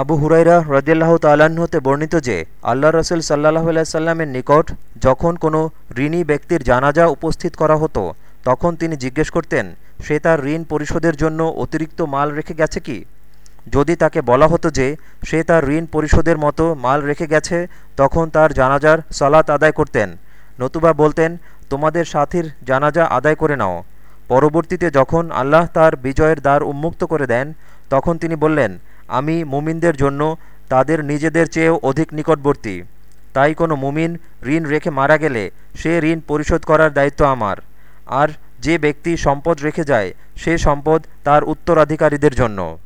আবু হুরাইরা রদিয়াল্লাহ তাল্লাহ্নতে বর্ণিত যে, আল্লাহ রসুল সাল্লাহ সাল্লামের নিকট যখন কোনো ঋণী ব্যক্তির জানাজা উপস্থিত করা হতো, তখন তিনি জিজ্ঞেস করতেন, সে তার ঋণ পরিশোধের জন্য অতিরিক্ত মাল রেখে গেছে কি? যদি তাকে বলা হতো যে, সে তার ঋণ পরিশোধের মতো মাল রেখে গেছে, তখন তার জানাজার সালাত আদায় করতেন। নতুবা বলতেন, তোমাদের সাথীর জানাজা আদায় করে নাও। পরবর্তীতে যখন আল্লাহ তার বিজয়ের দ্বার উন্মুক্ত করে দেন, তখন তিনি বললেন আমি মুমিনদের জন্য তাদের নিজেদের চেয়েও অধিক নিকটবর্তী। তাই কোনো মুমিন ঋণ রেখে মারা গেলে সে ঋণ পরিশোধ করার দায়িত্ব আমার। আর যে ব্যক্তি সম্পদ রেখে যায়, সে সম্পদ তার উত্তরাধিকারীদের জন্য।